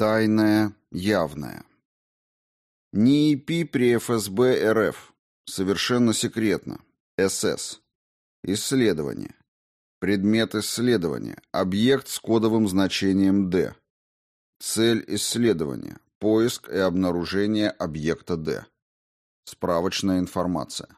Тайное, явное. НИИП при ФСБ РФ. Совершенно секретно. СС. Исследование. Предмет исследования. Объект с кодовым значением D. Цель исследования. Поиск и обнаружение объекта D. Справочная информация.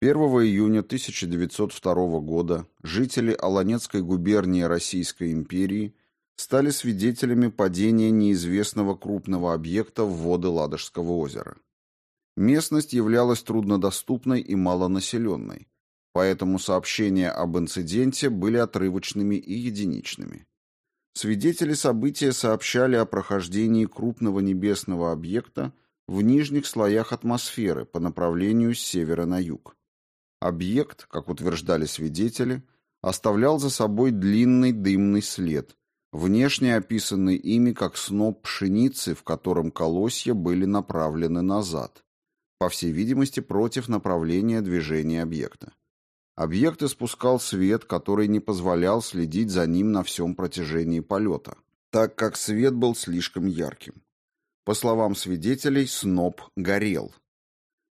1 июня 1902 года жители Аланецкой губернии Российской империи стали свидетелями падения неизвестного крупного объекта в воды Ладожского озера. Местность являлась труднодоступной и малонаселенной, поэтому сообщения об инциденте были отрывочными и единичными. Свидетели события сообщали о прохождении крупного небесного объекта в нижних слоях атмосферы по направлению с севера на юг. Объект, как утверждали свидетели, оставлял за собой длинный дымный след, внешне описанный ими как сноп пшеницы, в котором колосья были направлены назад, по всей видимости, против направления движения объекта. Объект испускал свет, который не позволял следить за ним на всем протяжении полета, так как свет был слишком ярким. По словам свидетелей, сноп горел.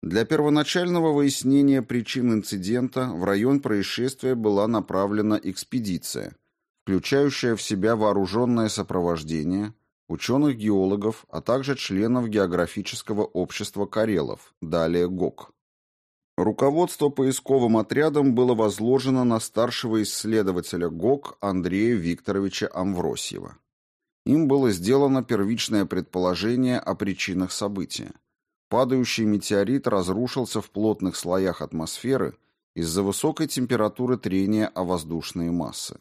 Для первоначального выяснения причин инцидента в район происшествия была направлена экспедиция, включающая в себя вооруженное сопровождение, ученых-геологов, а также членов географического общества Карелов, далее ГОК. Руководство поисковым отрядом было возложено на старшего исследователя ГОК Андрея Викторовича Амвросьева. Им было сделано первичное предположение о причинах события. Падающий метеорит разрушился в плотных слоях атмосферы из-за высокой температуры трения о воздушные массы.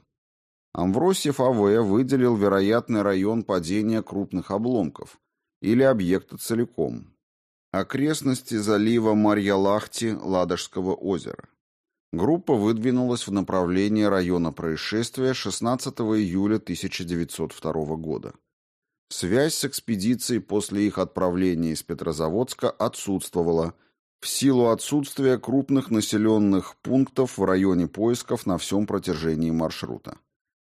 Амвросьев А.В. выделил вероятный район падения крупных обломков или объекта целиком, Окрестности залива Марья-Лахти Ладожского озера. Группа выдвинулась в направлении района происшествия 16 июля 1902 года. Связь с экспедицией после их отправления из Петрозаводска отсутствовала в силу отсутствия крупных населенных пунктов в районе поисков на всем протяжении маршрута.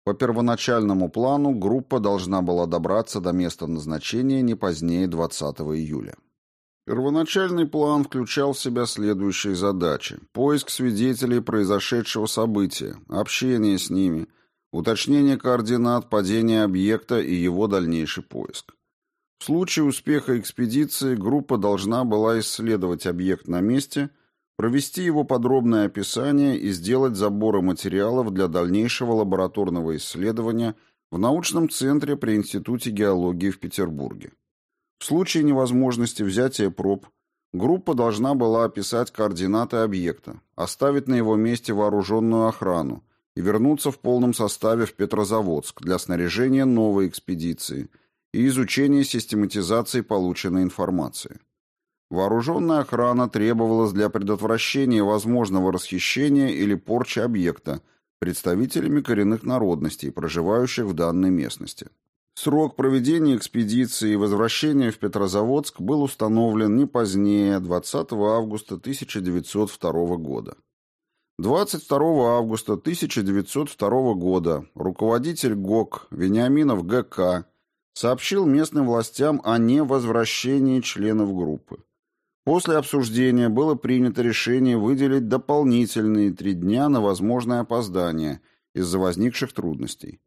По первоначальному плану группа должна была добраться до места назначения не позднее 20 июля. Первоначальный план включал в себя следующие задачи. Поиск свидетелей произошедшего события, общение с ними, уточнение координат падения объекта и его дальнейший поиск. В случае успеха экспедиции группа должна была исследовать объект на месте, провести его подробное описание и сделать заборы материалов для дальнейшего лабораторного исследования в научном центре при Институте геологии в Петербурге. В случае невозможности взятия проб, группа должна была описать координаты объекта, оставить на его месте вооруженную охрану и вернуться в полном составе в Петрозаводск для снаряжения новой экспедиции и изучения систематизации полученной информации. Вооруженная охрана требовалась для предотвращения возможного расхищения или порчи объекта представителями коренных народностей, проживающих в данной местности. Срок проведения экспедиции и возвращения в Петрозаводск был установлен не позднее 20 августа 1902 года. 22 августа 1902 года руководитель ГОК Вениаминов ГК сообщил местным властям о невозвращении членов группы. После обсуждения было принято решение выделить дополнительные три дня на возможное опоздание из-за возникших трудностей.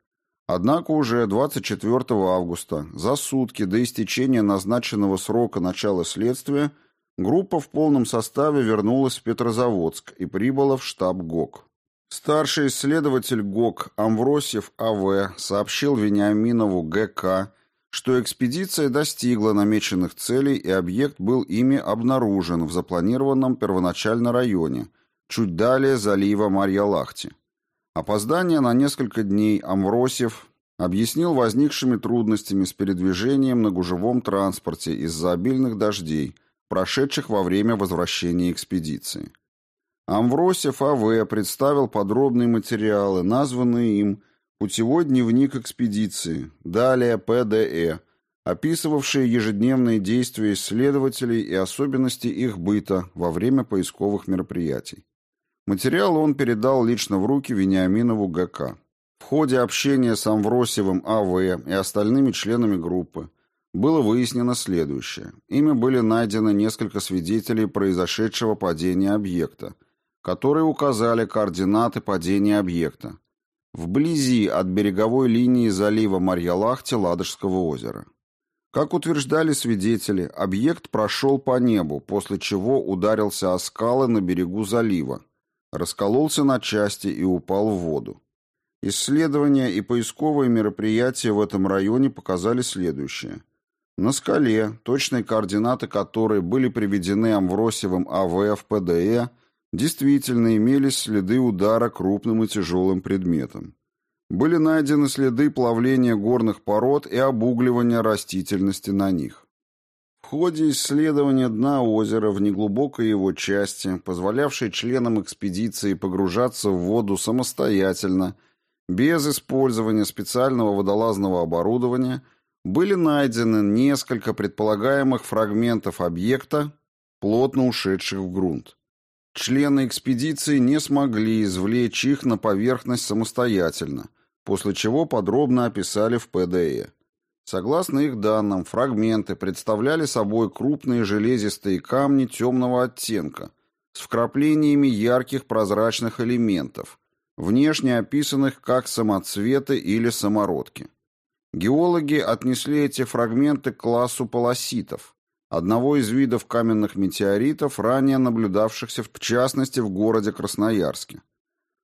Однако уже 24 августа, за сутки до истечения назначенного срока начала следствия, группа в полном составе вернулась в Петрозаводск и прибыла в штаб ГОК. Старший исследователь ГОК Амвросьев А.В. сообщил Вениаминову ГК, что экспедиция достигла намеченных целей и объект был ими обнаружен в запланированном первоначально районе, чуть далее залива Марья-Лахти. Опоздание на несколько дней Амвросьев объяснил возникшими трудностями с передвижением на гужевом транспорте из-за обильных дождей, прошедших во время возвращения экспедиции. Амвросьев А.В. представил подробные материалы, названные им «Путевой дневник экспедиции», далее ПДЭ, описывавшие ежедневные действия исследователей и особенности их быта во время поисковых мероприятий. Материал он передал лично в руки Вениаминову ГК. В ходе общения с Амвросевым А.В. и остальными членами группы было выяснено следующее. Ими были найдены несколько свидетелей произошедшего падения объекта, которые указали координаты падения объекта вблизи от береговой линии залива Марьялахти Ладожского озера. Как утверждали свидетели, объект прошел по небу, после чего ударился о скалы на берегу залива, раскололся на части и упал в воду. Исследования и поисковые мероприятия в этом районе показали следующее. На скале, точные координаты которой были приведены Амвросевым АВ в ПДЭ, действительно имелись следы удара крупным и тяжелым предметом. Были найдены следы плавления горных пород и обугливания растительности на них. В ходе исследования дна озера в неглубокой его части, позволявшей членам экспедиции погружаться в воду самостоятельно, без использования специального водолазного оборудования, были найдены несколько предполагаемых фрагментов объекта, плотно ушедших в грунт. Члены экспедиции не смогли извлечь их на поверхность самостоятельно, после чего подробно описали в ПДЭ. Согласно их данным, фрагменты представляли собой крупные железистые камни темного оттенка с вкраплениями ярких прозрачных элементов, внешне описанных как самоцветы или самородки. Геологи отнесли эти фрагменты к классу полоситов, одного из видов каменных метеоритов, ранее наблюдавшихся в частности в городе Красноярске.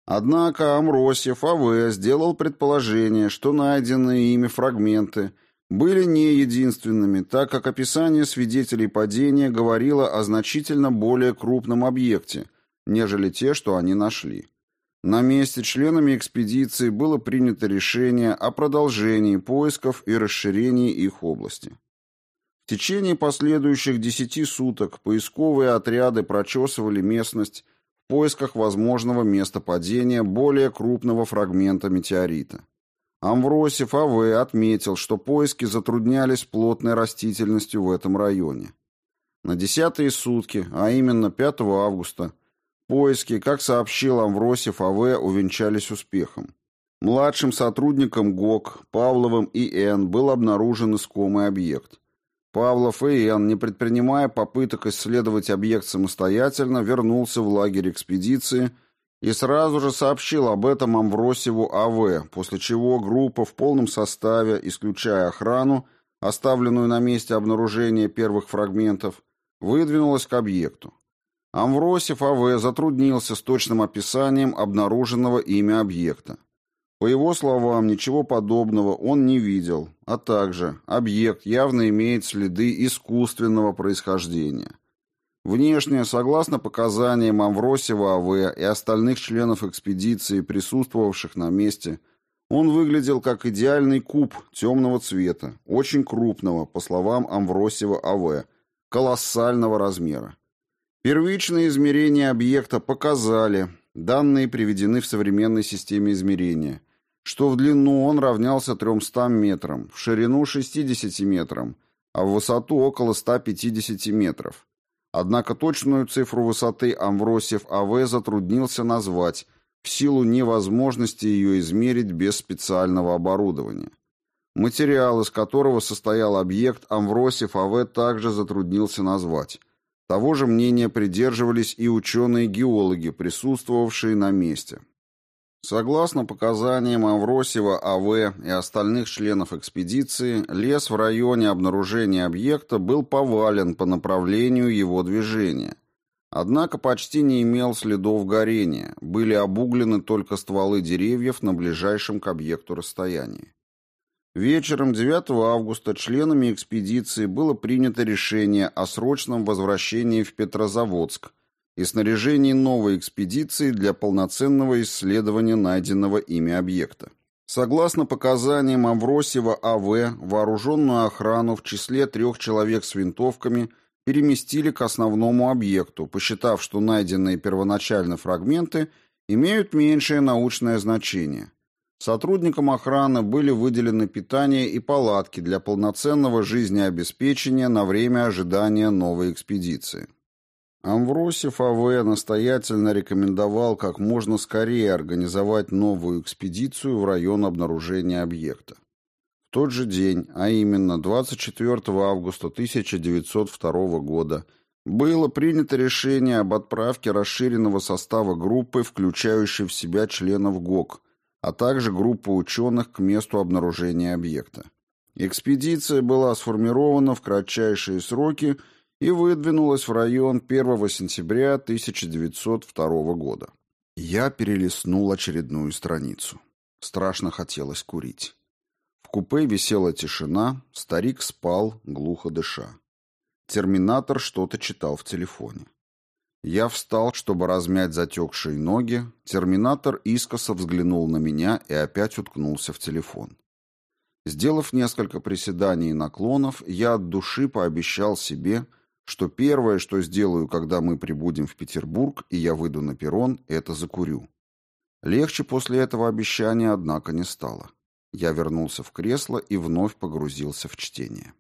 Однако Амросьев А.В. сделал предположение, что найденные ими фрагменты были не единственными, так как описание свидетелей падения говорило о значительно более крупном объекте, нежели те, что они нашли. На месте членами экспедиции было принято решение о продолжении поисков и расширении их области. В течение последующих десяти суток поисковые отряды прочесывали местность в поисках возможного места падения более крупного фрагмента метеорита. Амвросев А.В. отметил, что поиски затруднялись плотной растительностью в этом районе. На десятые сутки, а именно 5 августа, поиски, как сообщил Амвросев А.В., увенчались успехом. Младшим сотрудникам ГОК, Павловым и Н. был обнаружен искомый объект. Павлов и Н., не предпринимая попыток исследовать объект самостоятельно, вернулся в лагерь экспедиции и сразу же сообщил об этом Амвросеву А.В., после чего группа в полном составе, исключая охрану, оставленную на месте обнаружения первых фрагментов, выдвинулась к объекту. Амвросев А.В. затруднился с точным описанием обнаруженного ими объекта. По его словам, ничего подобного он не видел, а также объект явно имеет следы искусственного происхождения. Внешне, согласно показаниям Амвросева А.В. и остальных членов экспедиции, присутствовавших на месте, он выглядел как идеальный куб темного цвета, очень крупного, по словам Амвросева А.В., колоссального размера. Первичные измерения объекта показали, данные приведены в современной системе измерения – что в длину он равнялся 300 метрам, в ширину 60 метрам, а в высоту около 150 метров. Однако точную цифру высоты Амвросьев А.В. затруднился назвать в силу невозможности ее измерить без специального оборудования. Материал, из которого состоял объект, Амвросьев А.В. также затруднился назвать. Того же мнения придерживались и ученые-геологи, присутствовавшие на месте. Согласно показаниям Авросева А.В. и остальных членов экспедиции, лес в районе обнаружения объекта был повален по направлению его движения. Однако почти не имел следов горения, были обуглены только стволы деревьев на ближайшем к объекту расстоянии. Вечером 9 августа членами экспедиции было принято решение о срочном возвращении в Петрозаводск – и снаряжении новой экспедиции для полноценного исследования найденного ими объекта. Согласно показаниям Авросева А.В., вооруженную охрану в числе трех человек с винтовками переместили к основному объекту, посчитав, что найденные первоначально фрагменты имеют меньшее научное значение. Сотрудникам охраны были выделены питание и палатки для полноценного жизнеобеспечения на время ожидания новой экспедиции. Амвросев А.В. настоятельно рекомендовал как можно скорее организовать новую экспедицию в район обнаружения объекта. В тот же день, а именно 24 августа 1902 года, было принято решение об отправке расширенного состава группы, включающей в себя членов ГОК, а также группы ученых к месту обнаружения объекта. Экспедиция была сформирована в кратчайшие сроки и выдвинулась в район 1 сентября 1902 года. Я перелистнул очередную страницу. Страшно хотелось курить. В купе висела тишина, старик спал, глухо дыша. Терминатор что-то читал в телефоне. Я встал, чтобы размять затекшие ноги. Терминатор искоса взглянул на меня и опять уткнулся в телефон. Сделав несколько приседаний и наклонов, я от души пообещал себе, что первое, что сделаю, когда мы прибудем в Петербург и я выйду на перрон, это закурю. Легче после этого обещания, однако, не стало. Я вернулся в кресло и вновь погрузился в чтение.